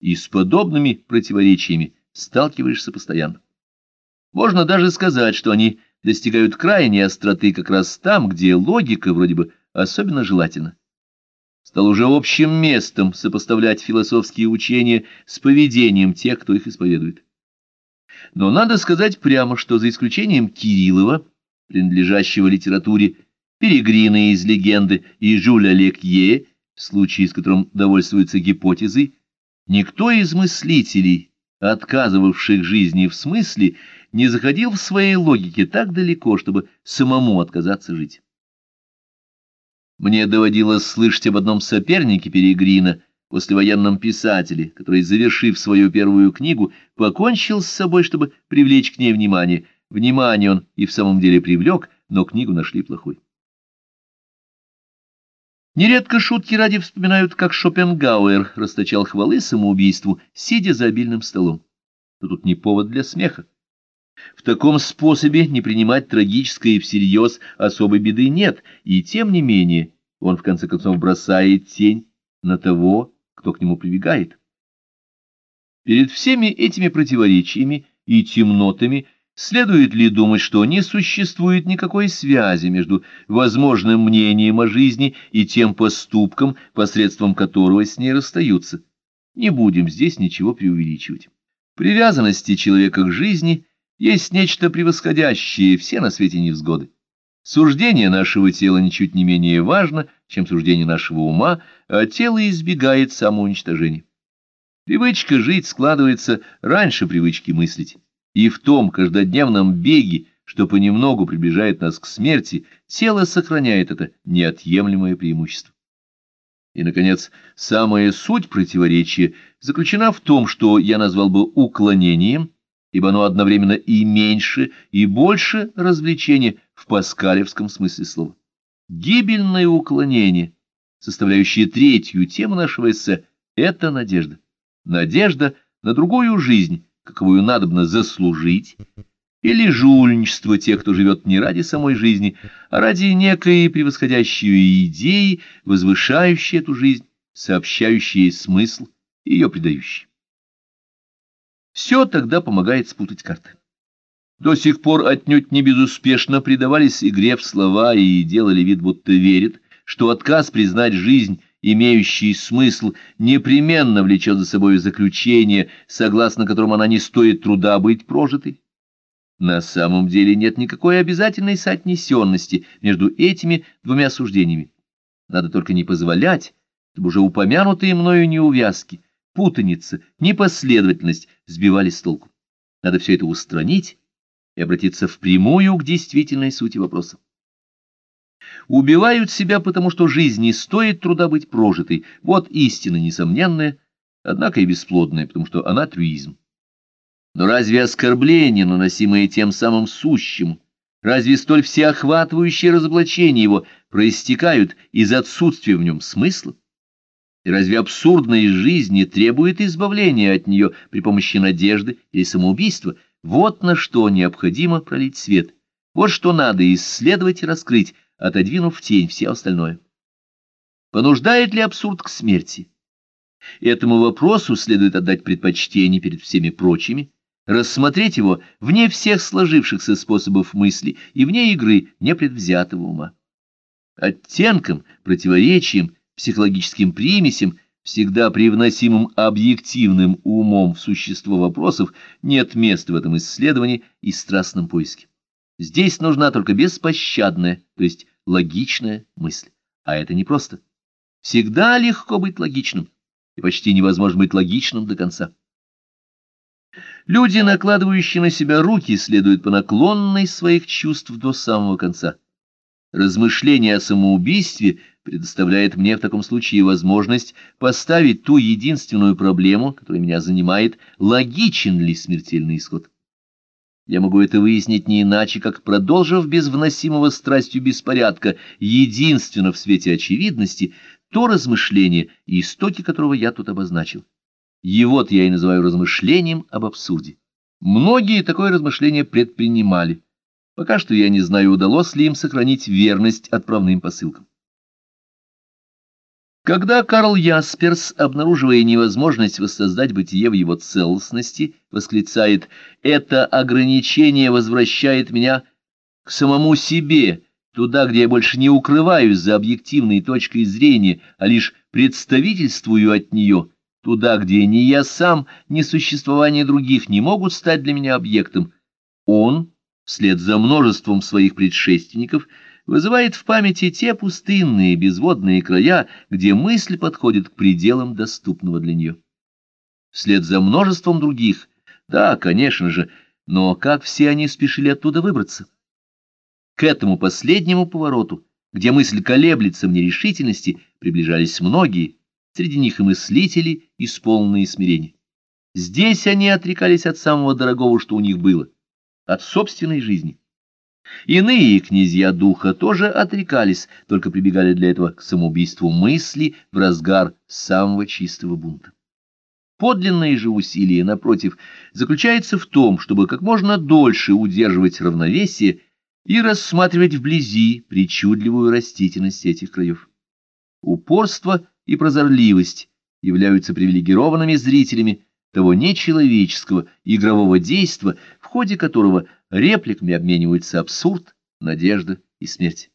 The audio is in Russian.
и с подобными противоречиями сталкиваешься постоянно. Можно даже сказать, что они достигают крайней остроты как раз там, где логика вроде бы особенно желательна. Стал уже общим местом сопоставлять философские учения с поведением тех, кто их исповедует. Но надо сказать прямо, что за исключением Кириллова, принадлежащего литературе Перегрина из легенды и Жюля Лекье, в случае с которым довольствуются гипотезой, никто из мыслителей, отказывавших жизни в смысле, не заходил в своей логике так далеко, чтобы самому отказаться жить. Мне доводилось слышать об одном сопернике Перегрина, послевоенном писателе, который, завершив свою первую книгу, покончил с собой, чтобы привлечь к ней внимание. Внимание он и в самом деле привлек, но книгу нашли плохой. Нередко шутки ради вспоминают, как Шопенгауэр расточал хвалы самоубийству, сидя за обильным столом. Но тут не повод для смеха. В таком способе не принимать трагическое всерьез особой беды нет, и тем не менее он в конце концов бросает тень на того, кто к нему прибегает. Перед всеми этими противоречиями и темнотами следует ли думать, что не существует никакой связи между возможным мнением о жизни и тем поступком, посредством которого с ней расстаются? Не будем здесь ничего преувеличивать. Привязанности человека к жизни есть нечто превосходящее все на свете невзгоды. Суждение нашего тела ничуть не менее важно, чем суждение нашего ума, а тело избегает самоуничтожения. Привычка жить складывается раньше привычки мыслить, и в том каждодневном беге, что понемногу приближает нас к смерти, тело сохраняет это неотъемлемое преимущество. И, наконец, самая суть противоречия заключена в том, что я назвал бы уклонением – ибо оно одновременно и меньше, и больше развлечения в паскалевском смысле слова. Гибельное уклонение, составляющее третью тему нашего эссе, это надежда. Надежда на другую жизнь, каковую надобно заслужить, или жульничество тех, кто живет не ради самой жизни, а ради некой превосходящей идеи, возвышающей эту жизнь, сообщающей ей смысл, ее придающей. Все тогда помогает спутать карты. До сих пор отнюдь не безуспешно предавались игре в слова и делали вид, будто верят, что отказ признать жизнь, имеющий смысл, непременно влечет за собой заключение, согласно которому она не стоит труда быть прожитой. На самом деле нет никакой обязательной соотнесенности между этими двумя суждениями. Надо только не позволять, чтобы уже упомянутые мною неувязки – путаница, непоследовательность сбивали с толку. Надо все это устранить и обратиться впрямую к действительной сути вопроса. Убивают себя, потому что жизнь не стоит труда быть прожитой. Вот истина несомненная, однако и бесплодная, потому что она трюизм. Но разве оскорбление, наносимое тем самым сущим, разве столь всеохватывающие разоблачения его проистекают из отсутствия в нем смысла? И разве абсурдная жизнь не требует избавления от нее при помощи надежды или самоубийства? Вот на что необходимо пролить свет. Вот что надо исследовать и раскрыть, отодвинув в тень все остальное. Понуждает ли абсурд к смерти? Этому вопросу следует отдать предпочтение перед всеми прочими, рассмотреть его вне всех сложившихся способов мысли и вне игры непредвзятого ума. Оттенком, противоречием психологическим примесям, всегда привносимым объективным умом в существо вопросов, нет места в этом исследовании и страстном поиске. Здесь нужна только беспощадная, то есть логичная мысль. А это непросто. Всегда легко быть логичным, и почти невозможно быть логичным до конца. Люди, накладывающие на себя руки, следуют по наклонной своих чувств до самого конца. Размышление о самоубийстве предоставляет мне в таком случае возможность поставить ту единственную проблему, которая меня занимает, логичен ли смертельный исход. Я могу это выяснить не иначе, как продолжив без вносимого страстью беспорядка, единственно в свете очевидности, то размышление, истоки которого я тут обозначил. Его-то я и называю размышлением об абсурде. Многие такое размышление предпринимали. Пока что я не знаю, удалось ли им сохранить верность отправным посылкам. Когда Карл Ясперс, обнаруживая невозможность воссоздать бытие в его целостности, восклицает «Это ограничение возвращает меня к самому себе», туда, где я больше не укрываюсь за объективной точкой зрения, а лишь представительствую от нее, туда, где ни я сам, ни существование других не могут стать для меня объектом, он, вслед за множеством своих предшественников, вызывает в памяти те пустынные безводные края, где мысль подходит к пределам доступного для нее. Вслед за множеством других, да, конечно же, но как все они спешили оттуда выбраться? К этому последнему повороту, где мысль колеблется в нерешительности, приближались многие, среди них и мыслители, исполненные смирения. Здесь они отрекались от самого дорогого, что у них было, от собственной жизни. Иные князья духа тоже отрекались, только прибегали для этого к самоубийству мысли в разгар самого чистого бунта. Подлинное же усилие, напротив, заключается в том, чтобы как можно дольше удерживать равновесие и рассматривать вблизи причудливую растительность этих краев. Упорство и прозорливость являются привилегированными зрителями того нечеловеческого игрового действа, в ходе которого репликами обмениваются абсурд, надежда и смерть.